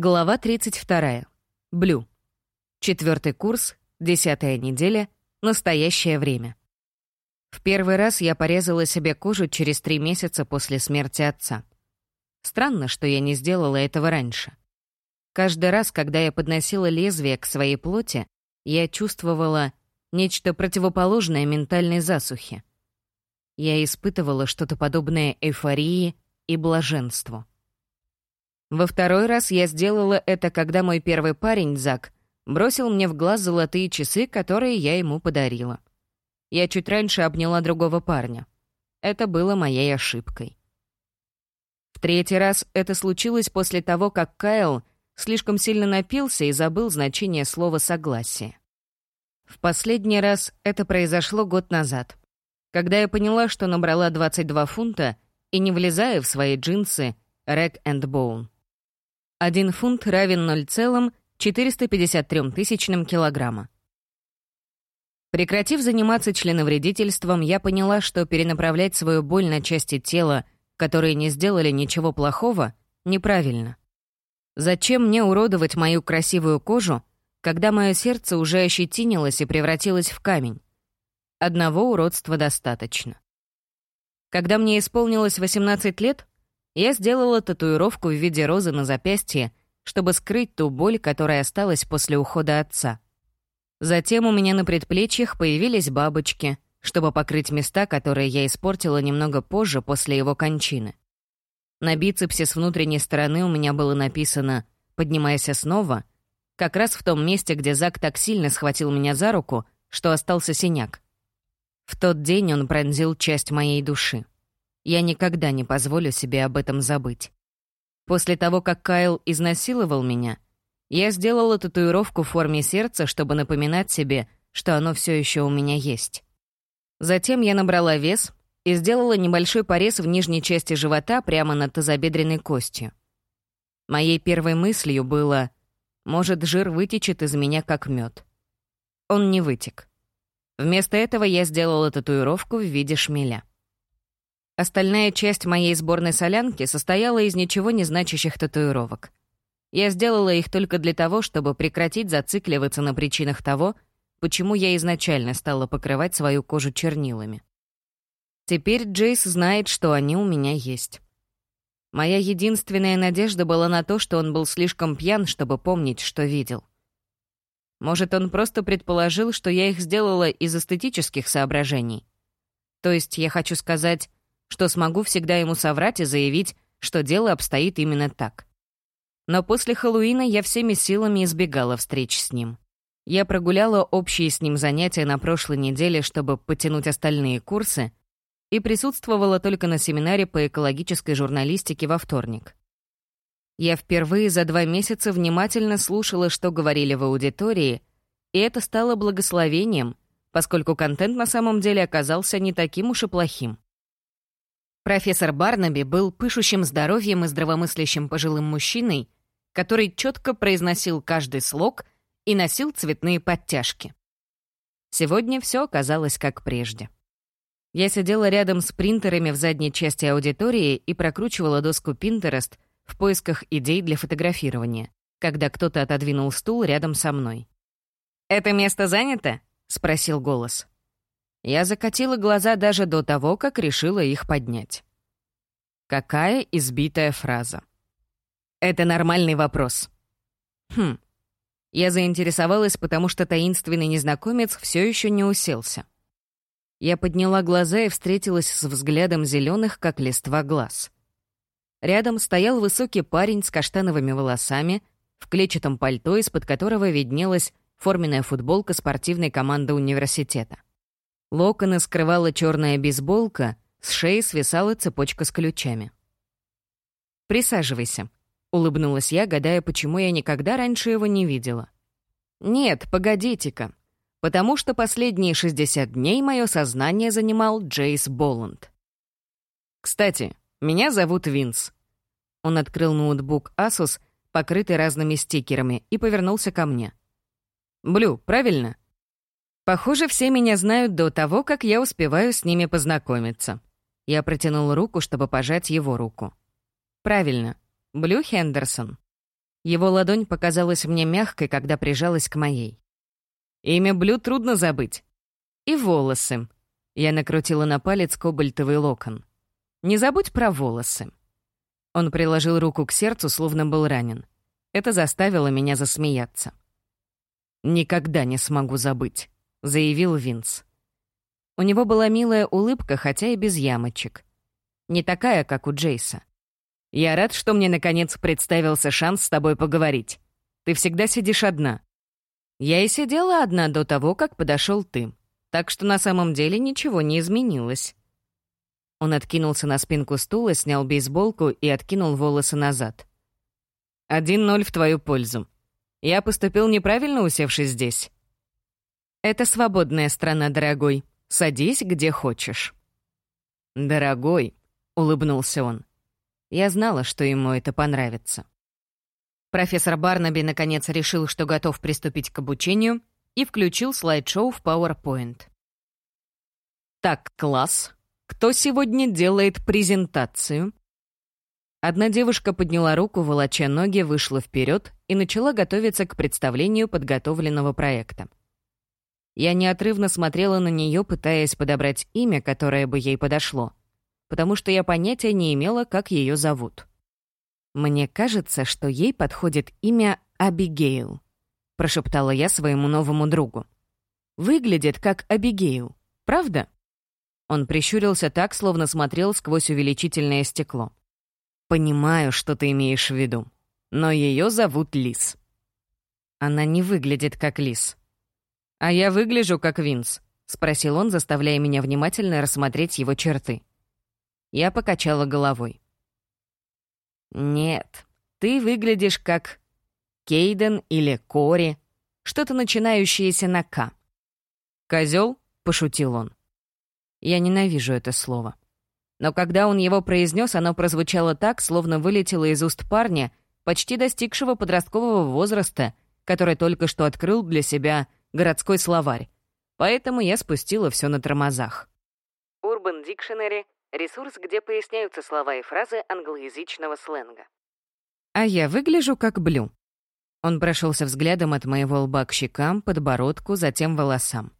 Глава 32. Блю. Четвертый курс, десятая неделя, настоящее время. В первый раз я порезала себе кожу через три месяца после смерти отца. Странно, что я не сделала этого раньше. Каждый раз, когда я подносила лезвие к своей плоти, я чувствовала нечто противоположное ментальной засухе. Я испытывала что-то подобное эйфории и блаженству. Во второй раз я сделала это, когда мой первый парень, Зак, бросил мне в глаз золотые часы, которые я ему подарила. Я чуть раньше обняла другого парня. Это было моей ошибкой. В третий раз это случилось после того, как Кайл слишком сильно напился и забыл значение слова «согласие». В последний раз это произошло год назад, когда я поняла, что набрала 22 фунта и не влезая в свои джинсы «Рэг энд Боун». 1 фунт равен 0,453 тысячным килограмма. Прекратив заниматься членовредительством, я поняла, что перенаправлять свою боль на части тела, которые не сделали ничего плохого, неправильно. Зачем мне уродовать мою красивую кожу, когда мое сердце уже ощетинилось и превратилось в камень? Одного уродства достаточно. Когда мне исполнилось 18 лет, я сделала татуировку в виде розы на запястье, чтобы скрыть ту боль, которая осталась после ухода отца. Затем у меня на предплечьях появились бабочки, чтобы покрыть места, которые я испортила немного позже после его кончины. На бицепсе с внутренней стороны у меня было написано «Поднимайся снова», как раз в том месте, где Зак так сильно схватил меня за руку, что остался синяк. В тот день он пронзил часть моей души. Я никогда не позволю себе об этом забыть. После того, как Кайл изнасиловал меня, я сделала татуировку в форме сердца, чтобы напоминать себе, что оно все еще у меня есть. Затем я набрала вес и сделала небольшой порез в нижней части живота прямо над тазобедренной костью. Моей первой мыслью было, может, жир вытечет из меня как мед. Он не вытек. Вместо этого я сделала татуировку в виде шмеля. Остальная часть моей сборной солянки состояла из ничего не значащих татуировок. Я сделала их только для того, чтобы прекратить зацикливаться на причинах того, почему я изначально стала покрывать свою кожу чернилами. Теперь Джейс знает, что они у меня есть. Моя единственная надежда была на то, что он был слишком пьян, чтобы помнить, что видел. Может, он просто предположил, что я их сделала из эстетических соображений. То есть, я хочу сказать, что смогу всегда ему соврать и заявить, что дело обстоит именно так. Но после Хэллоуина я всеми силами избегала встреч с ним. Я прогуляла общие с ним занятия на прошлой неделе, чтобы потянуть остальные курсы, и присутствовала только на семинаре по экологической журналистике во вторник. Я впервые за два месяца внимательно слушала, что говорили в аудитории, и это стало благословением, поскольку контент на самом деле оказался не таким уж и плохим. Профессор Барнаби был пышущим здоровьем и здравомыслящим пожилым мужчиной, который четко произносил каждый слог и носил цветные подтяжки. Сегодня все оказалось как прежде. Я сидела рядом с принтерами в задней части аудитории и прокручивала доску Pinterest в поисках идей для фотографирования, когда кто-то отодвинул стул рядом со мной. «Это место занято?» — спросил голос. Я закатила глаза даже до того, как решила их поднять. Какая избитая фраза. Это нормальный вопрос. Хм. Я заинтересовалась, потому что таинственный незнакомец все еще не уселся. Я подняла глаза и встретилась с взглядом зеленых, как листва глаз. Рядом стоял высокий парень с каштановыми волосами, в клетчатом пальто, из-под которого виднелась форменная футболка спортивной команды университета. Локоны скрывала черная бейсболка, с шеи свисала цепочка с ключами. «Присаживайся», — улыбнулась я, гадая, почему я никогда раньше его не видела. «Нет, погодите-ка. Потому что последние 60 дней мое сознание занимал Джейс Боланд. Кстати, меня зовут Винс». Он открыл ноутбук Asus, покрытый разными стикерами, и повернулся ко мне. «Блю, правильно?» Похоже, все меня знают до того, как я успеваю с ними познакомиться. Я протянул руку, чтобы пожать его руку. Правильно. Блю Хендерсон. Его ладонь показалась мне мягкой, когда прижалась к моей. Имя Блю трудно забыть. И волосы. Я накрутила на палец кобальтовый локон. Не забудь про волосы. Он приложил руку к сердцу, словно был ранен. Это заставило меня засмеяться. «Никогда не смогу забыть», — заявил Винс. У него была милая улыбка, хотя и без ямочек. Не такая, как у Джейса. «Я рад, что мне, наконец, представился шанс с тобой поговорить. Ты всегда сидишь одна». Я и сидела одна до того, как подошел ты. Так что на самом деле ничего не изменилось. Он откинулся на спинку стула, снял бейсболку и откинул волосы назад. «Один ноль в твою пользу. Я поступил неправильно, усевшись здесь». «Это свободная страна, дорогой. Садись, где хочешь». «Дорогой», — улыбнулся он. Я знала, что ему это понравится. Профессор Барнаби наконец решил, что готов приступить к обучению, и включил слайд-шоу в PowerPoint. «Так, класс, кто сегодня делает презентацию?» Одна девушка подняла руку, волоча ноги, вышла вперед и начала готовиться к представлению подготовленного проекта. Я неотрывно смотрела на нее, пытаясь подобрать имя, которое бы ей подошло, потому что я понятия не имела, как ее зовут. «Мне кажется, что ей подходит имя Абигейл», — прошептала я своему новому другу. «Выглядит как Абигейл, правда?» Он прищурился так, словно смотрел сквозь увеличительное стекло. «Понимаю, что ты имеешь в виду, но ее зовут Лис». «Она не выглядит как Лис». «А я выгляжу как Винс», — спросил он, заставляя меня внимательно рассмотреть его черты. Я покачала головой. «Нет, ты выглядишь как Кейден или Кори, что-то начинающееся на «К». «Козёл?» — пошутил он. Я ненавижу это слово. Но когда он его произнес, оно прозвучало так, словно вылетело из уст парня, почти достигшего подросткового возраста, который только что открыл для себя городской словарь. Поэтому я спустила все на тормозах. Urban Dictionary Ресурс, где поясняются слова и фразы англоязычного сленга. А я выгляжу как Блю. Он прошелся взглядом от моего лба к щекам, подбородку, затем волосам.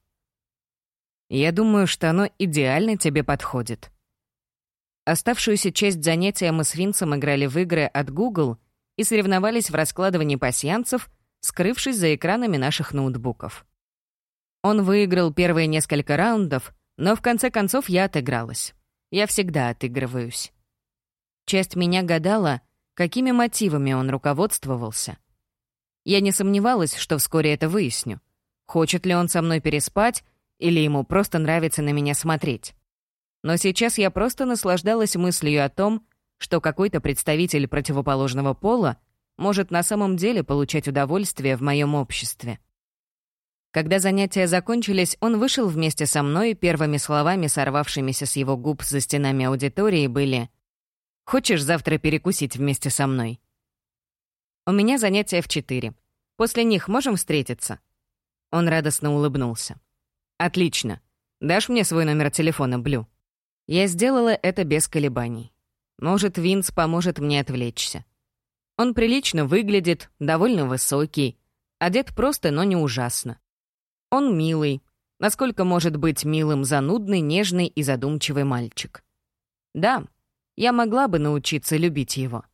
Я думаю, что оно идеально тебе подходит. Оставшуюся часть занятия мы с Винсом играли в игры от Google и соревновались в раскладывании пасьянцев, скрывшись за экранами наших ноутбуков. Он выиграл первые несколько раундов, но в конце концов я отыгралась. Я всегда отыгрываюсь. Часть меня гадала, какими мотивами он руководствовался. Я не сомневалась, что вскоре это выясню. Хочет ли он со мной переспать, или ему просто нравится на меня смотреть. Но сейчас я просто наслаждалась мыслью о том, что какой-то представитель противоположного пола может на самом деле получать удовольствие в моем обществе. Когда занятия закончились, он вышел вместе со мной, первыми словами, сорвавшимися с его губ за стенами аудитории, были «Хочешь завтра перекусить вместе со мной?» «У меня занятия в четыре. После них можем встретиться?» Он радостно улыбнулся. «Отлично. Дашь мне свой номер телефона, Блю?» Я сделала это без колебаний. Может, Винс поможет мне отвлечься. Он прилично выглядит, довольно высокий, одет просто, но не ужасно. Он милый, насколько может быть милым занудный, нежный и задумчивый мальчик. Да, я могла бы научиться любить его.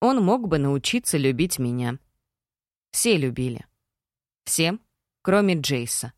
Он мог бы научиться любить меня. Все любили. Все, кроме Джейса.